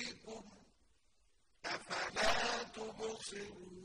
أنفسكم أفلا تبصرون